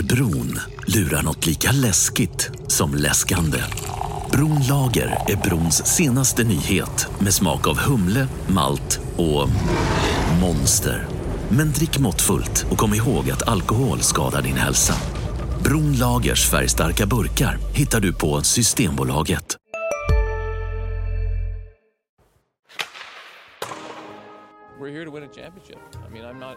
Under bron lurar något lika läskigt som läskande. Bronlager är brons senaste nyhet med smak av humle, malt och monster. Men drick måttfullt och kom ihåg att alkohol skadar din hälsa. Bronlagers färgstarka burkar hittar du på Systembolaget. we're here to win a championship. I mean, I'm not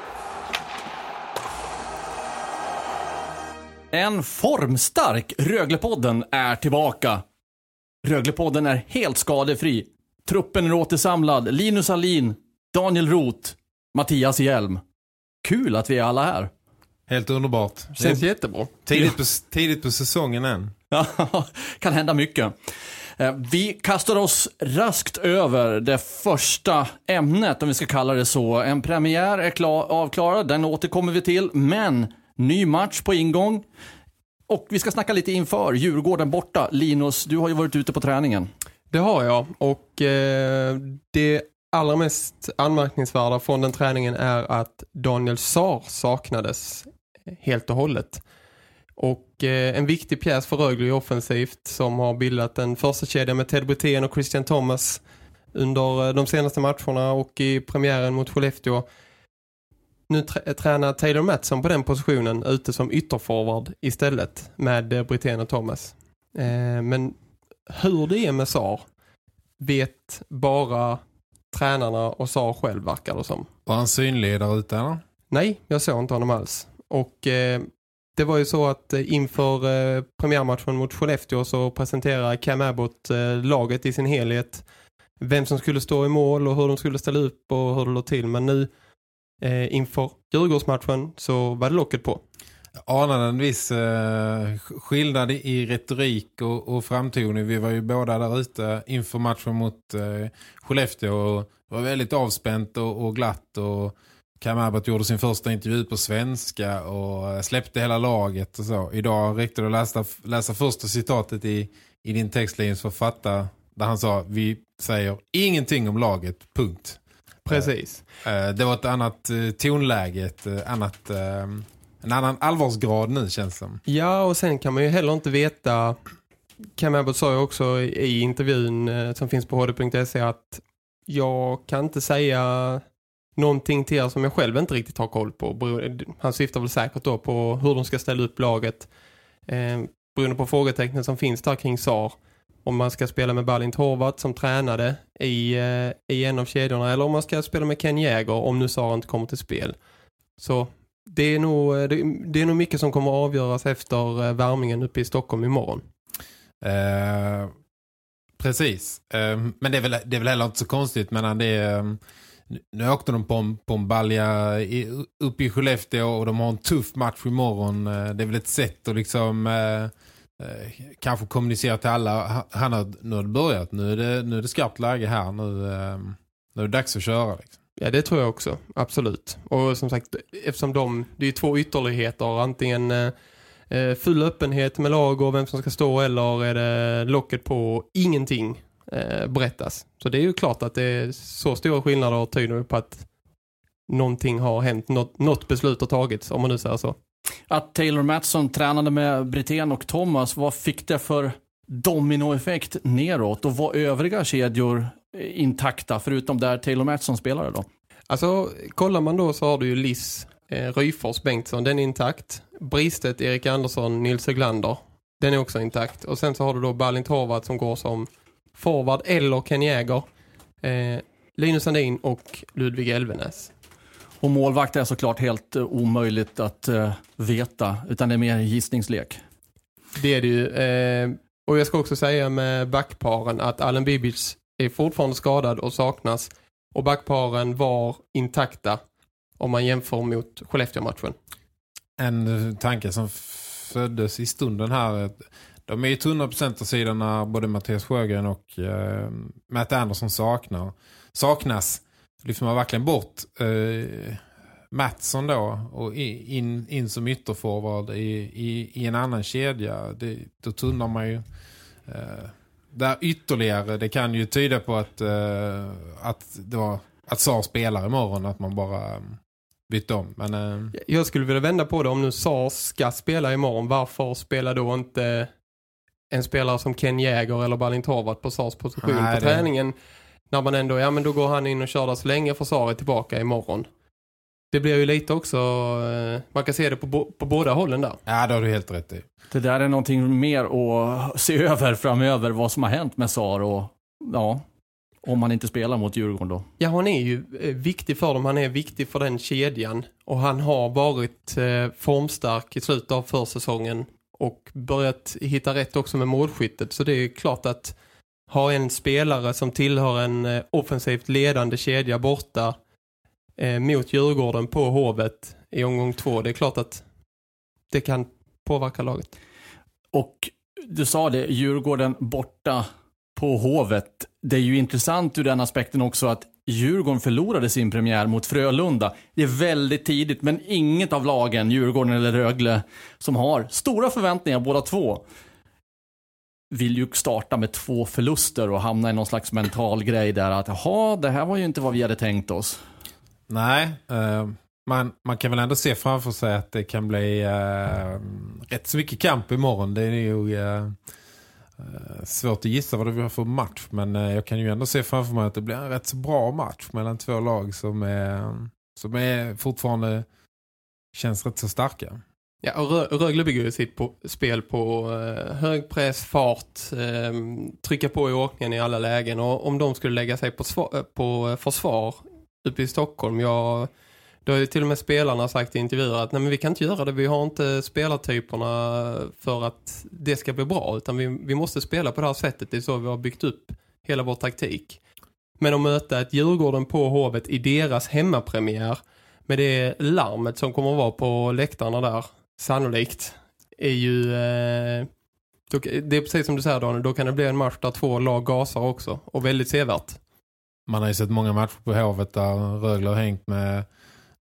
En formstark Röglepodden är tillbaka. Röglepodden är helt skadefri. Truppen är återsamlad. Linus Alin, Daniel Roth, Mattias Hjelm. Kul att vi är alla här. Helt underbart. Känns Det jättebra. tidigt, på, tidigt på säsongen än. Ja, kan hända mycket. Eh, Vi kastar oss raskt över det första ämnet, om vi ska kalla det så. En premiär är klar, avklarad, den återkommer vi till. Men ny match på ingång. Och vi ska snacka lite inför Djurgården borta. Linus, du har ju varit ute på träningen. Det har jag och eh, det allra mest anmärkningsvärda från den träningen är att Daniel Saar saknades helt och hållet. Och eh, en viktig pjäs för Rögle offensivt som har bildat en första kedja med Ted Brithén och Christian Thomas under eh, de senaste matcherna och i premiären mot Skellefteå. Nu trä tränar Taylor Mattsson på den positionen ute som ytterforward istället med eh, Brithén och Thomas. Eh, men hur det är med Sar vet bara tränarna och Sar själv verkar det som. Var han synlig där ute eller? Nej, jag såg inte honom alls. Och eh, det var ju så att inför eh, premiärmatchen mot Skellefteå så presenterade Cam Abbott eh, laget i sin helhet. Vem som skulle stå i mål och hur de skulle ställa upp och hur det låg till. Men nu eh, inför Djurgårdsmatchen så var det locket på. Jag anade en viss eh, skillnad i retorik och, och framtoning. Vi var ju båda där ute inför matchen mot eh, Skellefteå och det var väldigt avspänt och, och glatt och Cam gjorde sin första intervju på svenska och eh, släppte hela laget och så. Idag räckte det att läsa, läsa första citatet i, i din textlinje för att fatta där han sa vi säger ingenting om laget, punkt. Precis. Eh, Det var ett annat eh, tonläge, ett eh, annat, en annan allvarsgrad nu känns som. Ja, och sen kan man ju heller inte veta Cam Abbott sa ju också i intervjun som finns på hd.se att jag kan inte säga någonting till er som jag själv inte riktigt har koll på. Han syftar väl säkert då på hur de ska ställa upp laget. Eh, beroende på frågetecknen som finns där kring SAR. Om man ska spela med Balint Horvat som tränade i, eh, i en av kedjorna eller om man ska spela med Ken Jäger om nu Sara inte kommer till spel. Så det är nog, eh, det, det är nog mycket som kommer att avgöras efter eh, värmningen uppe i Stockholm imorgon. Eh, precis. Eh, men det är, väl, det är väl heller inte så konstigt. Men det är, nu åkte de på en, på en balja i, uppe i Skellefteå och de har en tuff match imorgon. Det är väl ett sätt att liksom... Eh, Eh, kanske kommunicera till alla. Han har, nu har det börjat. Nu är det, nu är det skarpt läge här. Nu, ehm, nu är det dags att köra. Liksom. Ja, det tror jag också. Absolut. Och som sagt, eftersom de, det är två ytterligheter. Antingen eh, eh, full öppenhet med lag och vem som ska stå eller är det locket på ingenting eh, berättas. Så det är ju klart att det är så stora skillnader tyder på att någonting har hänt. Något, något beslut har tagits, om man nu säger så. Att Taylor Matson tränade med Brithén och Thomas, vad fick det för dominoeffekt neråt? Och var övriga kedjor intakta, förutom där Taylor Matson spelade då? Alltså, kollar man då så har du ju Liss, eh, Ryfors, Bengtsson, den är intakt. Bristet, Erik Andersson, Nils Höglander, den är också intakt. Och sen så har du då Balint Horvath som går som forward eller Ken Jäger, eh, Linus Sandin och Ludvig Elvenäs. Och målvakt är såklart helt eh, omöjligt att eh, veta, utan det är mer gissningslek. Det är det ju. Eh, och jag ska också säga med backparen att Allen Bibic är fortfarande skadad och saknas. Och backparen var intakta om man jämför mot Skellefteå-matchen. En tanke som föddes i stunden här. de är ju tunna på centersidorna både Mattias Sjögren och eh, Matt Anderson saknar, saknas. Lyfter man verkligen bort eh, Mattsson då och in, in som ytterforward i, i, i en annan kedja, det, då tunnar man ju eh, där ytterligare. Det kan ju tyda på att, eh, att, det var, att Sar spelar imorgon, att man bara um, bytte om. Men, eh, Jag skulle vilja vända på det. Om nu Sar ska spela imorgon, varför spelar då inte en spelare som Ken Jäger eller Balin Torvart på Sars position Nej, på det- träningen? När man ändå, ja men då går han in och kör där så länge för Sar är tillbaka imorgon. Det blir ju lite också, eh, man kan se det på, bo- på båda hållen där. ja, det har du helt rätt i. Det där är någonting mer att se över framöver vad som har hänt med Sar och ja, om man inte spelar mot Djurgården då. Ja, han är ju eh, viktig för dem. Han är viktig för den kedjan. Och han har varit eh, formstark i slutet av försäsongen. Och börjat hitta rätt också med målskyttet. Så det är klart att ha en spelare som tillhör en eh, offensivt ledande kedja borta eh, mot Djurgården på Hovet i omgång två. Det är klart att det kan påverka laget. Och du sa det, Djurgården borta på Hovet. Det är ju intressant ur den aspekten också att Djurgården förlorade sin premiär mot Frölunda. Det är väldigt tidigt, men inget av lagen, Djurgården eller Rögle, som har stora förväntningar båda två, vill ju starta med två förluster och hamna i någon slags mental grej där att jaha, det här var ju inte vad vi hade tänkt oss. Nej, eh, man, man kan väl ändå se framför sig att det kan bli eh, rätt så mycket kamp imorgon. Det är ju eh, eh svårt att gissa vad det blir för match. Men eh, jag kan ju ändå se framför mig att det blir en rätt så bra match mellan två lag som är, som är fortfarande känns rätt så starka. Ja, och Rö- Rögle bygger ju sitt på, spel på eh, hög press, fart, eh, trycka på i åkningen i alla lägen. Och om de skulle lägga sig på, eh, på eh, försvar uppe i Stockholm, ja, då har ju till och med spelarna sagt i intervjuer att nej men vi kan inte göra det, vi har inte spelartyperna för att det ska bli bra, utan vi, vi måste spela på det här sättet, det är så vi har byggt upp hela vår taktik. Men att möta ett Djurgården på Hovet i deras hemmapremiär med det larmet som kommer att vara på läktarna där sannolikt är ju eh, då, det är precis som du säger Daniel, då kan det bli en match där två lag gasar också och väldigt sevärt. Man har ju sett många matcher på Hovet där Rögle har hängt med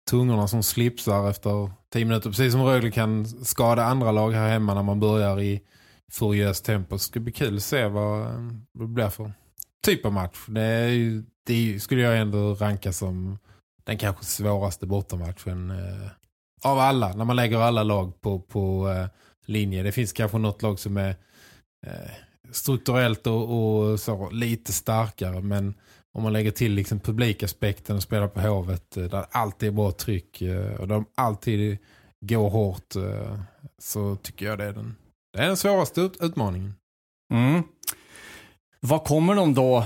tungorna som slipsar efter tio minuter. Precis som Rögle kan skada andra lag här hemma när man börjar i furiöst tempo. Det ska bli kul att se vad det blir för typ av match. Det, är ju, det skulle jag ändå ranka som den kanske svåraste bortamatchen eh, av alla. När man lägger alla lag på, på eh, linje. Det finns kanske något lag som är eh, strukturellt och, och så lite starkare. Men om man lägger till liksom publikaspekten och spelar på Hovet eh, där alltid är bra tryck eh, och de alltid går hårt eh, så tycker jag det är den, det är den svåraste ut, utmaningen. Mm. Vad kommer de då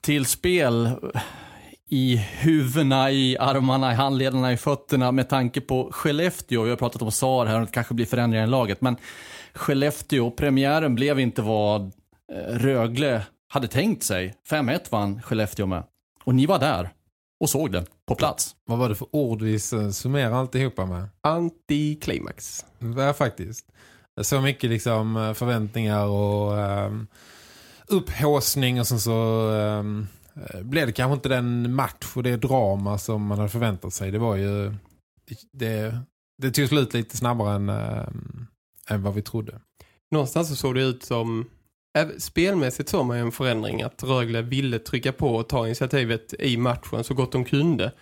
till spel i huvudena, i armarna, i handledarna, i fötterna med tanke på Skellefteå? Vi har pratat om SAR här och det kanske blir förändringar i laget, men Skellefteå, premiären blev inte vad eh, Rögle hade tänkt sig. 5-1 vann Skellefteå med. Och ni var där och såg det på plats. Vad var det för ord vi summerar alltihopa med? Antiklimax. Ja, faktiskt. Så mycket liksom eh, förväntningar och um, upphåsning och sen så um, Eh, blev det kanske inte den match och det drama som man hade förväntat sig. Det var ju det, det tog slut lite snabbare än, äh, än vad vi trodde. Någonstans så såg det ut som eh, spelmässigt såg man ju en förändring att Rögle ville trycka på och ta initiativet i matchen så gott de kunde.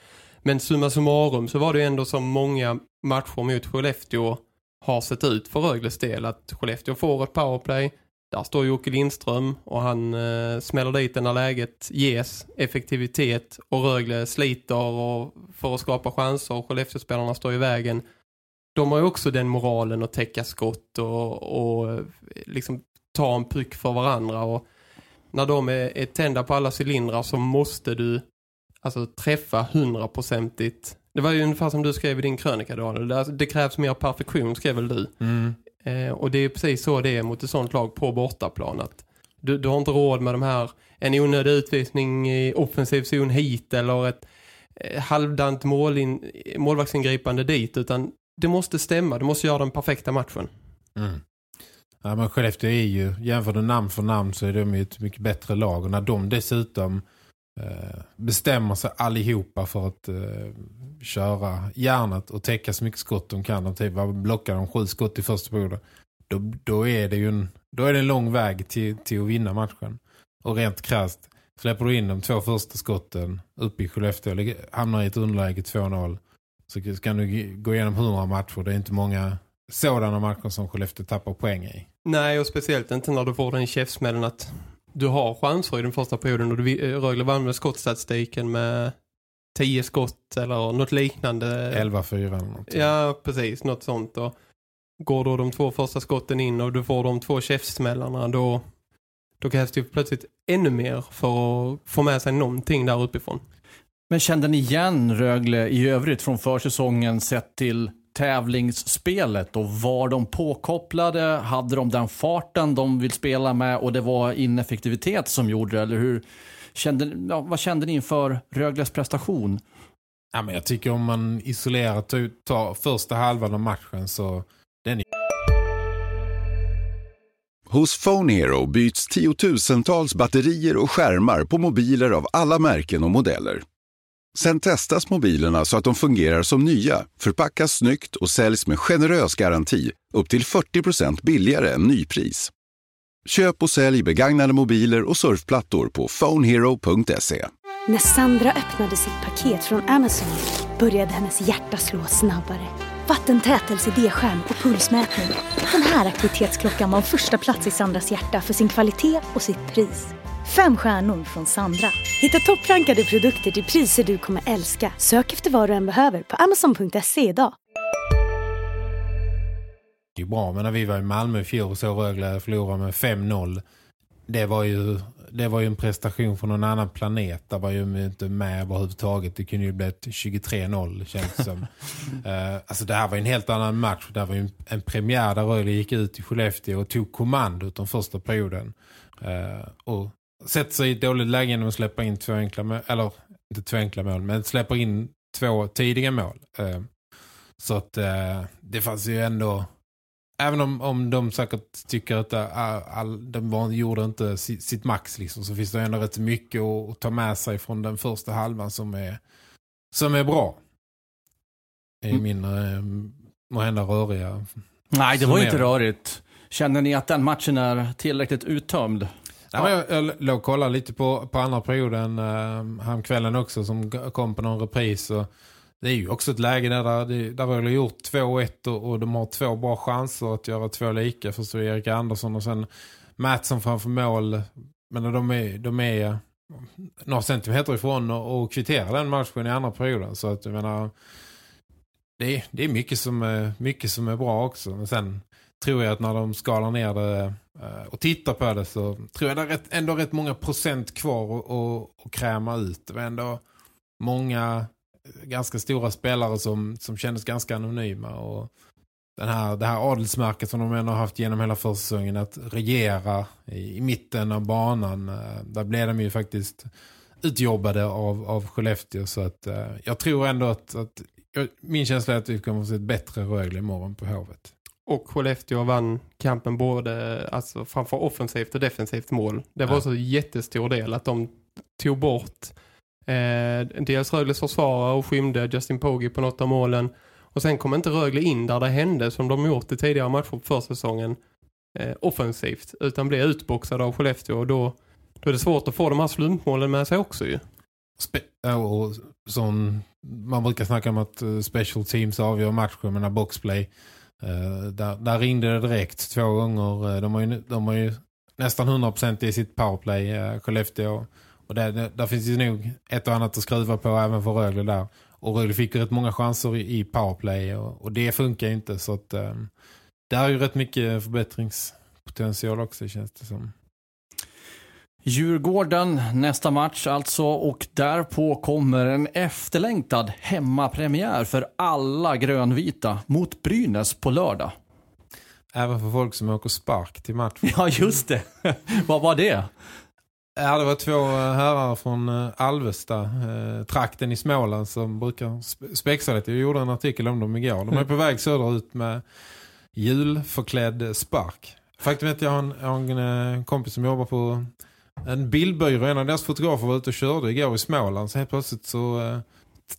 Men summa summarum så var det ändå som många matcher mot Skellefteå har sett ut för Rögles del att Skellefteå får ett powerplay. Där står Jocke Lindström och han eh, smäller dit den när läget ges effektivitet och Rögle sliter och för att skapa chanser och Skellefteå-spelarna står i vägen. De har ju också den moralen att täcka skott och, och eh, liksom ta en puck för varandra och när de är, är tända på alla cylindrar så måste du alltså träffa hundraprocentigt. Det var ju ungefär som du skrev i din krönika Daniel. Det, alltså, det krävs mer perfektion skrev väl du. Mm. Eh, och det är precis så det är mot ett sånt lag på bortaplan. Att du, du har inte råd med de här en onödig utvisning i offensiv zon hit eller ett eh, halvdant målin, målvaktsingripande dit utan det måste stämma. Du måste göra den perfekta matchen. Mm. Ja, men Skellefteå är ju, jämför du namn för namn så är de ju ett mycket bättre lag. Och när de dessutom Eh, bestämmer sig allihopa för att eh, köra järnet och täcka så mycket skott de kan. Typ blockar de sju skott i första perioden. Då, då är det ju en, då är det en lång väg till, till att vinna matchen. Och rent krasst släpper du in de två första skotten upp i Skellefteå hamnar i ett underläge 2-0 så kan du gå igenom 100 matcher. Det är inte många sådana matcher som Skellefteå tappar poäng i. Nej, och speciellt inte när du får den käftsmällen att du har chanser i den första perioden och du, eh, Rögle vann med skottstatistiken med 10 skott eller något liknande. 11-4 eller något. Ja, precis. Något sånt. Och går då de två första skotten in och du får de två käftsmällarna då, då krävs det plötsligt ännu mer för att få med sig någonting där uppifrån. Men kände ni igen Rögle i övrigt från försäsongen sett till tävlingsspelet och var de påkopplade? Hade de den farten de vill spela med och det var ineffektivitet som gjorde det? Eller hur kände, ja, vad kände ni inför Rögles prestation? Ja, men jag tycker om man isolerat tar första halvan av matchen så den är... Hos Phone Hero byts tiotusentals batterier och skärmar på mobiler av alla märken och modeller. Sen testas mobilerna så att de fungerar som nya, förpackas snyggt och säljs med generös garanti upp till 40% billigare än nypris. Köp och sälj begagnade mobiler och surfplattor på phonehero.se. När Sandra öppnade sitt paket från Amazon började hennes hjärta slå snabbare. Vattentätelse D-skärm och pulsmätning. Den här aktivitetsklockan var första plats i Sandras hjärta för sin kvalitet och sitt pris. Fem stjärnor från Sandra. Hitta topprankade produkter till priser du kommer älska. Sök efter vad du än behöver på amazon.se idag. Det är bra, men när vi var i Malmö i fjol så Rögle förlorade med 5-0. Det var ju det var ju en prestation från någon annan planet. Där var ju inte med överhuvudtaget. Det kunde ju bli ett 23-0 känns som. uh, alltså det här var en helt annan match. Det var ju en, en premiär där Rögle gick ut i Skellefteå och tog kommandot den första perioden. Uh, och sätter sig i ett dåligt läge genom att släppa in två enkla mål. Eller inte två enkla mål, men släpper in två tidiga mål. Eh, så att eh, det fanns ju ändå... Även om, om de säkert tycker att all, all, de gjorde inte sitt, max liksom, så finns det ändå rätt mycket att, ta med sig från den första halvan som är, som är bra. I mm. min eh, måhända röriga. Nej, det var inte rörigt. Känner ni att den matchen är tillräckligt uttömd? Ja. jag, jag låg och kollade lite på, på andra perioden uh, häromkvällen också som kom på någon repris. Och det är ju också ett läge där, där, där har gjort 2-1 och, och de har två bra chanser att göra två lika. Först Erik Andersson och sen Mattsson framför mål. Men de är, de är några centimeter ifrån och, och kvitterar den matchen i andra perioden. Så att jag menar, det är, det är mycket, som är, mycket som är bra också. Men sen tror jag att när de skalar ner det eh, och tittar på det så tror jag det är ändå rätt många procent kvar att kräma ut. Det var ändå många eh, ganska stora spelare som, som kändes ganska anonyma och den här, det här adelsmärket som de ändå har haft genom hela försäsongen att regera i, i mitten av banan eh, där blev de ju faktiskt utjobbade av, av Skellefteå så att jag tror ändå att, att min känsla är att vi kommer att se ett bättre Rögle imorgon på Hovet. Och Skellefteå vann kampen både alltså, framför offensivt och defensivt mål. Det var ja. så jättestor del att de tog bort eh, dels Rögles försvarare och skymde Justin Pogge på något av målen. Och sen kom inte Rögle in där det hände som de gjort i tidigare matcher på försäsongen eh, offensivt. Utan blev utboxade av Skellefteå och då, då är det svårt att få de här slumpmålen med sig också ju. Spe och som man brukar snacka om att eh, special teams avgör matcher med boxplay Uh, där, där, ringde det direkt två gånger. Eh, de, har ju, de har ju nästan 100% i sitt powerplay, uh, Skellefteå. Och där, där, där finns ju nog ett och annat att skruva på även för Rögle där. Och Rögle fick ju rätt många chanser i, i powerplay och, och, det funkar ju inte. Så att um, där är ju rätt mycket förbättringspotential också känns det som. Djurgården nästa match alltså och därpå kommer en efterlängtad hemmapremiär för alla grönvita mot Brynäs på lördag. Även för folk som åker spark till matchen. Ja, just det. Vad var det? Ja, det var två herrar från eh, Alvesta, eh, trakten i Småland som brukar spexa lite. Jag gjorde en artikel om dem igår. De är på väg söderut med julförklädd spark. Faktum är att jag har en, en eh, kompis som jobbar på en bildbyrå. En av deras fotografer var ute och körde igår i Småland. Så helt plötsligt så eh,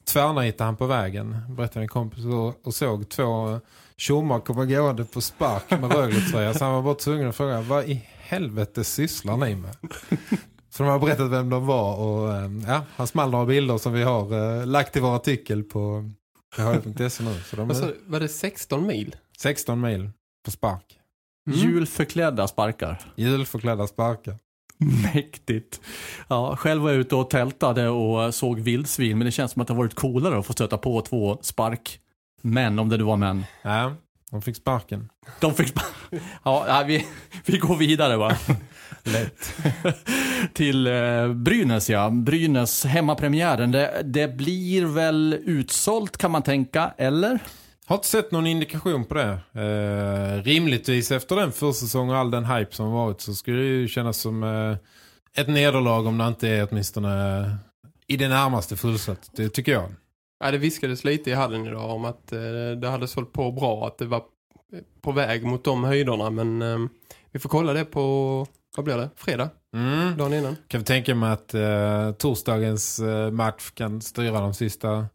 tvärnitade han på vägen, berättade en kompis, och, och såg två eh, tjommar komma gående på spark med Rögle Så han var bara tvungen att fråga, vad i helvete sysslar ni med? Så de har berättat vem de var och eh, ja, han small några bilder som vi har eh, lagt i vår artikel på hd.se nu. Så de Alltså, var det 16 mil? 16 mil på spark. Mm. Julförklädda sparkar. Julförklädda sparkar. Mäktigt. Ja, själv var jag ute och tältade och såg vildsvin, men det känns som att det varit coolare att få stöta på två sparkmän, om det nu var män. Ja, de fick sparken. De fick sparken. Ja, ja, vi, vi går vidare va. Lätt. Till eh, Brynäs ja. Brynäs hemmapremiären. Det, det blir väl utsålt kan man tänka, eller? Har inte sett någon indikation på det. Eh, rimligtvis efter den försäsong och all den hype som varit så skulle det ju kännas som eh, ett nederlag om det inte är åtminstone i det närmaste fullsatt. Det tycker jag. Ja, det viskades lite i hallen idag om att eh, det hade sålt på bra, att det var på väg mot de höjderna. Men eh, vi får kolla det på, vad blir det? Fredag? Mm. Dagen innan. Kan vi tänka mig att eh, torsdagens eh, match kan styra de sista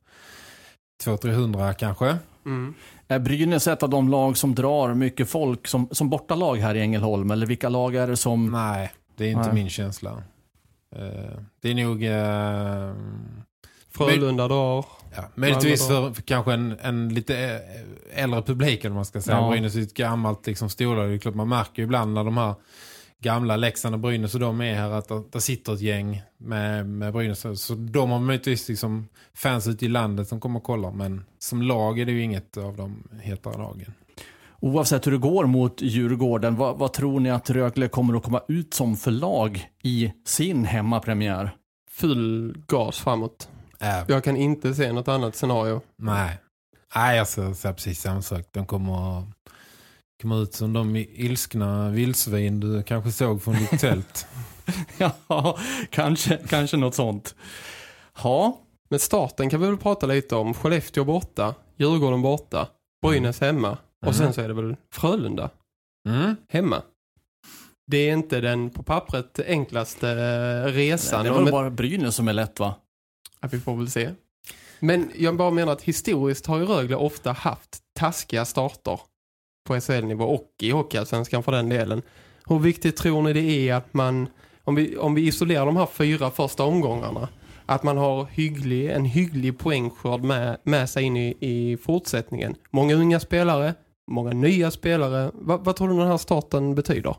200-300 kanske. Mm. Är Brynäs ett av de lag som drar mycket folk som, som bortalag här i Ängelholm? Eller vilka lag är det som... Nej, det är inte Nej. min känsla. Eh, det är nog... Eh, Frölunda drar. Ja, möjligtvis för, för kanske en, en lite äldre publik eller vad man ska säga. Ja. Brynäs är ett gammalt liksom, storlag. Är man märker ju ibland när de här gamla Leksand och Brynäs och de är här att där sitter ett gäng med, med Brynäs. Så de har möjligtvis liksom fans ute i landet som kommer och kollar. Men som lag är det ju inget av de hetare lagen. Oavsett hur det går mot Djurgården, vad, vad tror ni att Rögle kommer att komma ut som för lag i sin hemmapremiär? Full gas framåt. Äh, Jag kan inte se något annat scenario. nej. Nej, jag ser, ser precis samma sak. De kommer att komma ut som de ilskna vildsvin du kanske såg från ditt tält. Ja, kanske, kanske något sånt. Ja, Men starten kan vi väl prata lite om. Skellefteå borta, Djurgården borta, Brynäs hemma. Och sen så är det väl Frölunda Mm. hemma. Det är inte den på pappret enklaste eh, resan. det Och var med- bara Brynäs som är lätt va? Ja, vi får väl se. Men jag bara menar att historiskt har ju Rögle ofta haft taskiga starter på SHL-nivå och i Hockeyallsvenskan för den delen. Hur viktigt tror ni det är att man, om vi, om vi isolerar de här fyra första omgångarna, att man har hygglig, en hygglig poängskörd med, med sig in i, i fortsättningen? Många unga spelare, många nya spelare. Va, vad tror du den här starten betyder?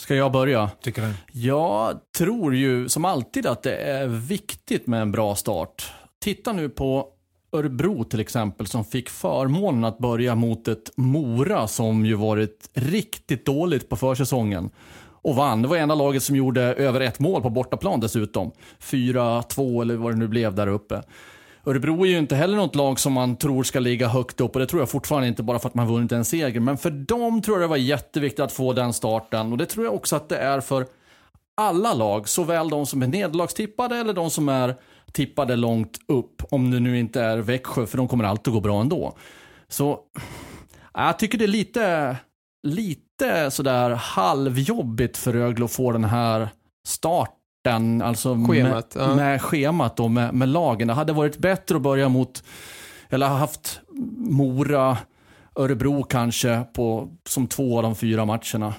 Ska jag börja? Tycker det. Jag tror ju som alltid att det är viktigt med en bra start. Titta nu på Örebro till exempel som fick förmånen att börja mot ett Mora som ju varit riktigt dåligt på försäsongen. Och vann. Det var enda laget som gjorde över ett mål på bortaplan dessutom. 4-2 eller vad det nu blev där uppe. Örebro är ju inte heller något lag som man tror ska ligga högt upp och det tror jag fortfarande inte bara för att man vunnit en seger. Men för dem tror jag det var jätteviktigt att få den starten och det tror jag också att det är för alla lag, såväl de som är nederlagstippade eller de som är tippade långt upp. Om det nu inte är Växjö, för de kommer alltid gå bra ändå. Så jag tycker det är lite, lite sådär halvjobbigt för Rögle att få den här starten. Alltså Schemat, med, ja. med schemat och med, med lagen. Det hade varit bättre att börja mot, eller ha haft Mora, Örebro kanske på, som två av de fyra matcherna.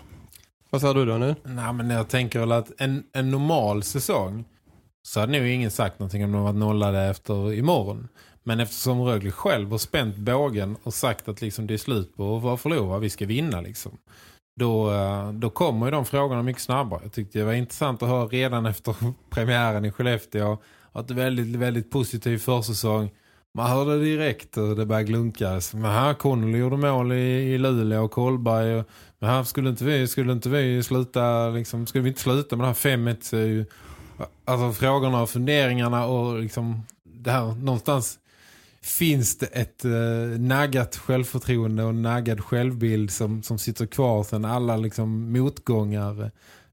Vad sa du då nu? Nej, men jag tänker väl att en, en normal säsong så hade nog ingen sagt någonting om de varit nollade efter imorgon. Men eftersom Rögle själv har spänt bågen och sagt att liksom det är slut på att vara förlora, vi ska vinna liksom. Då, eh, då kommer ju de frågorna mycket snabbare. Jag tyckte det var intressant att höra redan efter premiären i Skellefteå att det är väldigt, väldigt positiv försäsong. Man hörde direkt hur det började glunkas. Men här Connolly gjorde mål i, i Luleå och Kolberg. Men här skulle inte vi, skulle inte vi sluta, liksom, skulle vi inte sluta med det här 5-1 så alltså frågorna och funderingarna och liksom det här någonstans finns det ett eh, naggat självförtroende och naggad självbild som, som sitter kvar sen alla liksom motgångar eh,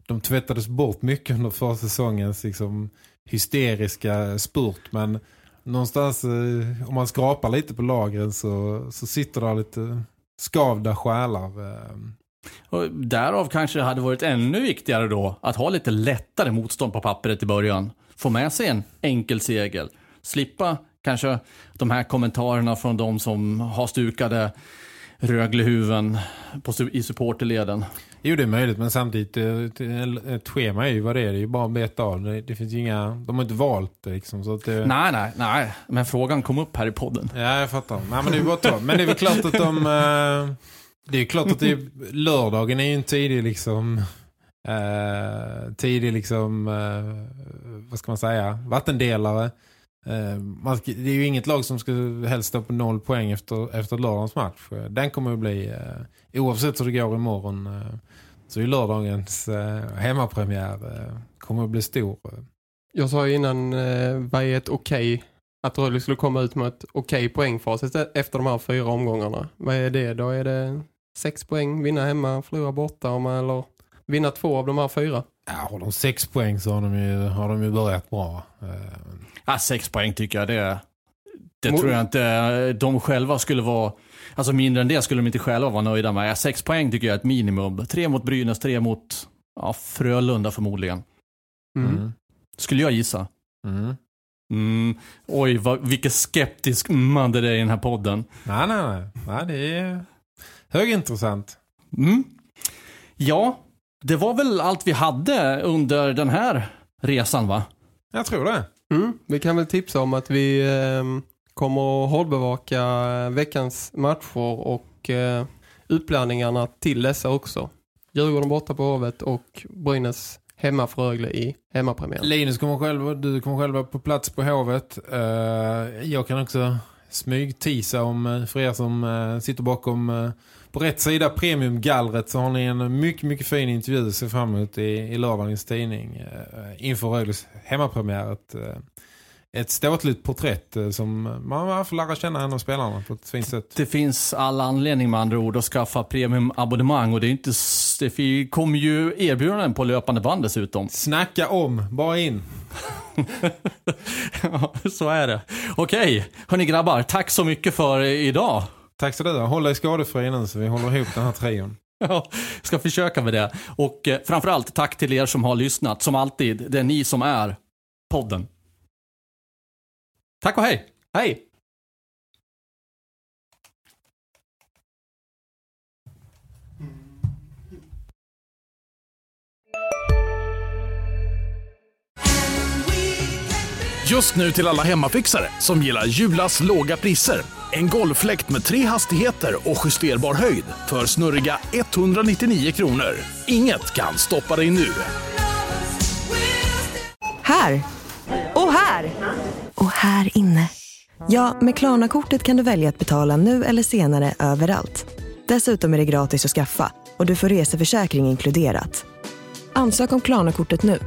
de tvättades bort mycket under förra säsongens liksom, hysteriska spurt. Men någonstans eh, om man skrapar lite på lagren så, så sitter där lite skavda själar eh, och därav kanske det hade varit ännu viktigare då att ha lite lättare motstånd på pappret i början. Få med sig en enkel seger. Slippa kanske de här kommentarerna från de som har stukade Röglehuvuden på, i supporterleden. Jo, det är möjligt, men samtidigt eh, ett schema är ju vad det är. Det är ju bara att beta av. Det, finns inga, de har inte valt det liksom. Så att det... Nej, nej, nej. Men frågan kom upp här i podden. Ja, jag fattar. Nej, men det är bara ta. Men det är väl klart att de... Eh, det är klart att det är, lördagen är ju en tidig liksom... Eh, tidig liksom... Eh, vad ska man säga? Vattendelare. Eh, det är ju inget lag som ska helst stå på noll poäng efter, efter lördagens match. Eh, den kommer ju bli, eh, oavsett hur det går imorgon, eh, så är lördagens eh, hemmapremiär eh, kommer att bli stor. Jag sa ju innan, vad är ett okej okay, att Rögle skulle komma ut med ett okej okay poängfacit e- efter de här fyra omgångarna. Vad är det? Då är det sex poäng, vinna hemma, förlora borta eller vinna två av de här fyra. Ja, har de sex poäng så har de ju, har de ju börjat bra. Ja, sex poäng tycker jag det det tror jag inte de själva skulle vara alltså mindre än det skulle de inte själva vara nöjda med. Sex poäng tycker jag är ett minimum. Tre mot Brynäs, tre mot ja, Frölunda förmodligen. Mm. mm. Skulle jag gissa. Mm. Mm. Oj, vad, vilken skeptisk man det är i den här podden. Nej, nej, nej. nej det är högintressant. Mm. Ja, det var väl allt vi hade under den här resan va? Jag tror det. Mm, vi kan väl tipsa om att vi eh, kommer att hållbevaka veckans matcher och eh, uppladdningarna till dessa också. Djurgården borta på Hovet och Brynäs hemma för Rögle i hemmapremiären. Linus kommer själv, du kommer själv på plats på Hovet. Uh, jag kan också smygtisa om eh, för er som eh, sitter bakom eh, på rätt sida premiumgallret så har ni en mycket, mycket fin intervju att se fram emot i, i lördagens tidning inför Rögles hemmapremiär. Ett, ett ståtligt porträtt som man får lära känna en av spelarna på ett fint sätt. Det finns alla anledning med andra ord att skaffa premiumabonnemang och det är inte det kommer ju erbjudanden på löpande band dessutom. Snacka om, bara in. ja, så är det. Okej, hörni grabbar, tack så mycket för idag. Tack så du Håll dig skadefri nu så vi håller ihop den här trion. Ja, ska försöka med det. Och eh, framförallt tack till er som har lyssnat. Som alltid, det är ni som är podden. Tack och hej! Hej! Just nu till alla hemmafixare som gillar Julas låga priser. En golffläkt med tre hastigheter och justerbar höjd för snurriga 199 kronor. Inget kan stoppa dig nu. Här! Och här! Och här inne. Ja, med Klarna-kortet kan du välja att betala nu eller senare överallt. Dessutom är det gratis att skaffa och du får reseförsäkring inkluderat. Ansök om Klarna-kortet nu.